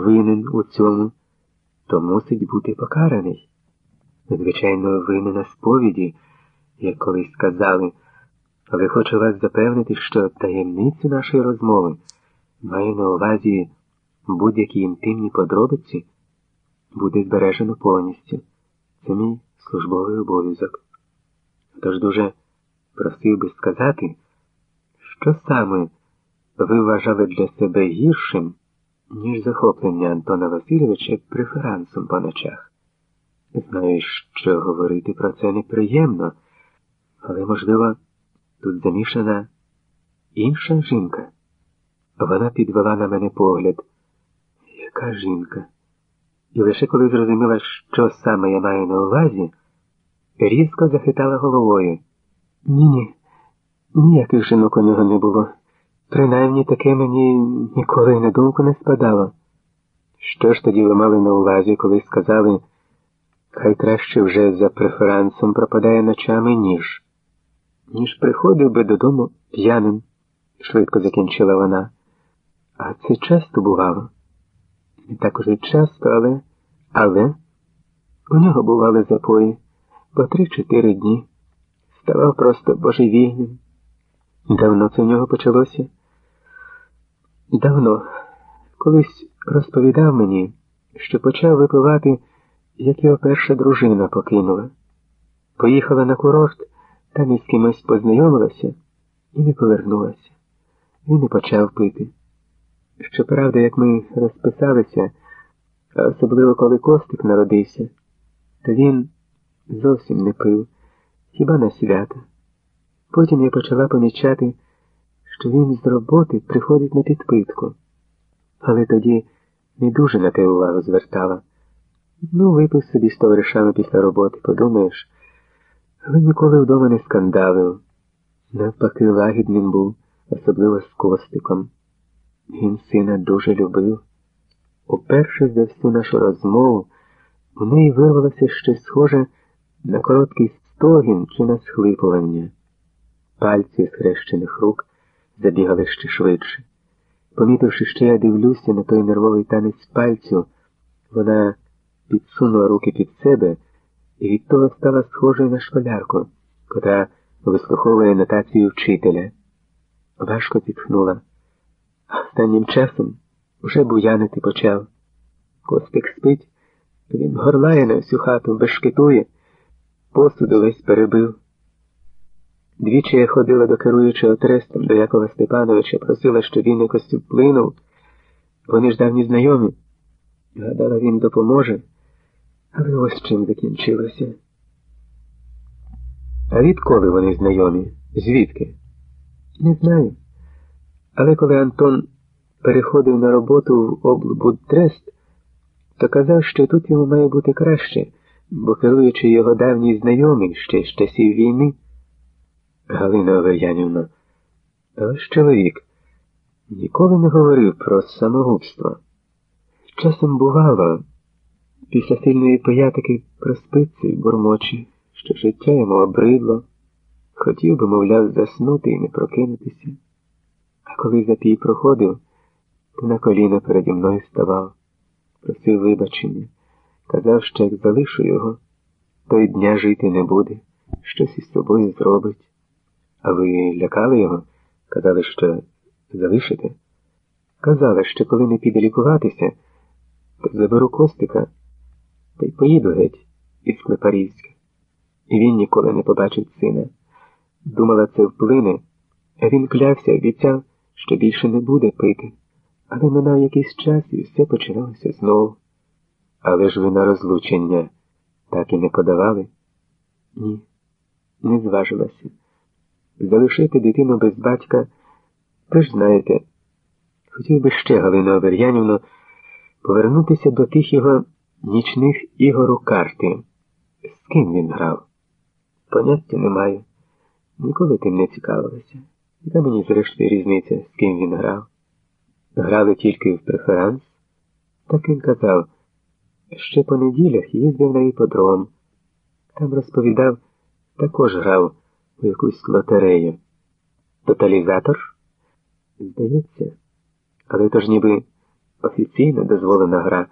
винен у цьому, то мусить бути покараний. Звичайно, винен на сповіді, як колись сказали, але хочу вас запевнити, що таємницю нашої розмови маю на увазі будь-які інтимні подробиці буде збережено повністю. Це мій службовий обов'язок. Тож дуже просив би сказати, що саме ви вважали для себе гіршим, ніж захоплення Антона Васильовича преферансом по ночах. Знаю, що говорити про це неприємно, але, можливо, тут замішана інша жінка. Вона підвела на мене погляд. Яка жінка? І лише коли зрозуміла, що саме я маю на увазі, різко захитала головою. Ні, ні, ніяких жінок у нього не було. Принаймні таке мені ніколи на думку не спадало. Що ж тоді ви мали на увазі, коли сказали, хай краще вже за преферансом пропадає ночами, ніж, ніж приходив би додому п'яним, швидко закінчила вона. А це часто бувало. Не так уже часто, але, але у нього бували запої по три-чотири дні. Ставав просто божевільним. Давно це в нього почалося? Давно. Колись розповідав мені, що почав випивати, як його перша дружина покинула. Поїхала на курорт, там із кимось познайомилася і не повернулася. Він і почав пити. Щоправда, як ми розписалися, особливо коли Костик народився, то він зовсім не пив, хіба на свята. Потім я почала помічати, що він з роботи приходить на підпитку, але тоді не дуже на те увагу звертала. Ну, випив собі з товаришами після роботи, подумаєш, але ніколи вдома не скандалив. Навпаки, лагідним був, особливо з Костиком. Він сина дуже любив. Уперше за всю нашу розмову у неї вирвалося щось схоже на короткий стогін чи на схлипування. Пальці схрещених рук забігали ще швидше. Помітивши, що я дивлюся на той нервовий танець пальцю, вона підсунула руки під себе і від того стала схожою на школярку, котра вислуховує нотацію вчителя. Важко зітхнула. Останнім часом уже буянити почав. Костик спить, він горлає на всю хату, бешкетує, посуду весь перебив. Двічі я ходила до керуючого трестом до Якова Степановича, просила, щоб він якось вплинув. Вони ж давні знайомі. Гадала, він допоможе, але ось чим закінчилося. А відколи вони знайомі? Звідки? Не знаю. Але коли Антон переходив на роботу в облбудтрест, то казав, що тут йому має бути краще, бо керуючи його давній знайомий ще з часів війни. Галина Овер'янівна, ваш чоловік ніколи не говорив про самогубство. Часом бувало, після сильної поятики проспиться й бурмочі, що життя йому обридло, хотів би, мовляв, заснути і не прокинутися. А коли запій проходив, то на коліна переді мною ставав, просив вибачення, казав, що як залишу його, то й дня жити не буде, щось із собою зробить. А ви лякали його? Казали, що залишите? Казали, що коли не піде лікуватися, то заберу костика та й поїду геть із Клепарівська. І він ніколи не побачить сина. Думала, це вплине, а він клявся, обіцяв, що більше не буде пити. Але минав якийсь час і все починалося знову. Але ж ви на розлучення так і не подавали? Ні, не зважилася. Залишити дитину без батька, ви ж знаєте, хотів би ще, Галина Овер'янівна, повернутися до тих його нічних ігор карти. З ким він грав? Поняття немає. Ніколи тим не цікавилася. Яка мені зрештою різниця, з ким він грав? Грали тільки в преферанс? Так він казав, ще по неділях їздив на іподром. Там розповідав, також грав у якусь лотерею. Тоталізатор? Здається, але то ж ніби офіційно дозволена гра.